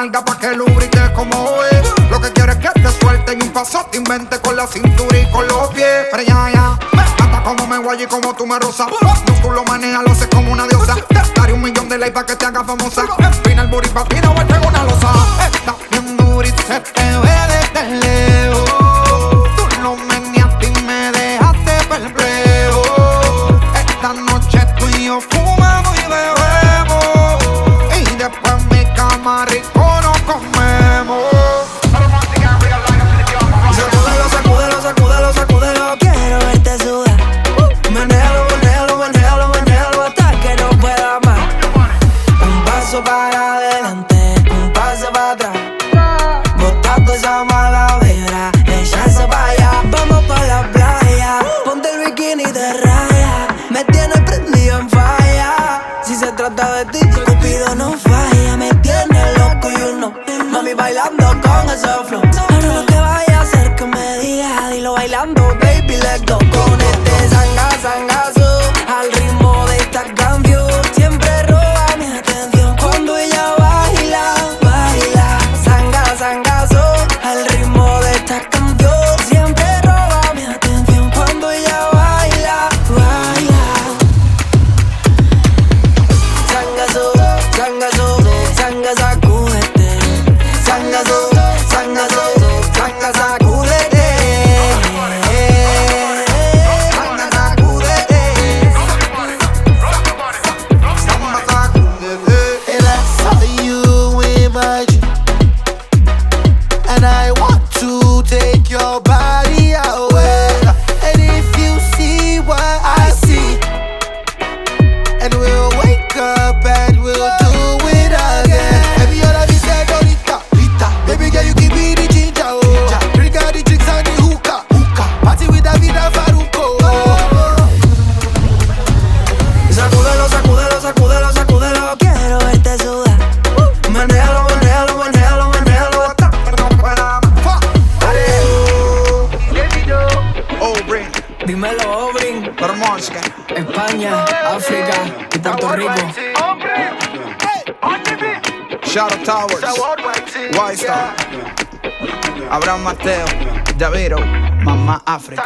nalga pa' que lubriques como hoy. Lo que quiero es que te suelte y un paso te invente con la cintura y con los pies. Pero ya, ya, me mata como me guay y como tú me rozas. Músculo maneja, lo sé como una diosa. Te daré un millón de likes pa' que te haga famosa. Espina el booty patina o tengo una losa. Está bien. a esa mala vibra. Echarse para allá, vamos para la playa. Ponte el bikini de raya, me tienes prendido en falla. Si se trata de ti, Cupido no falla, me tiene loco y uno. Mami bailando con ese flow. Dímelo, Obrin. España, África y Puerto Rico. Shadow Towers, White Star, Abraham Mateo, Daviro, Mamá África.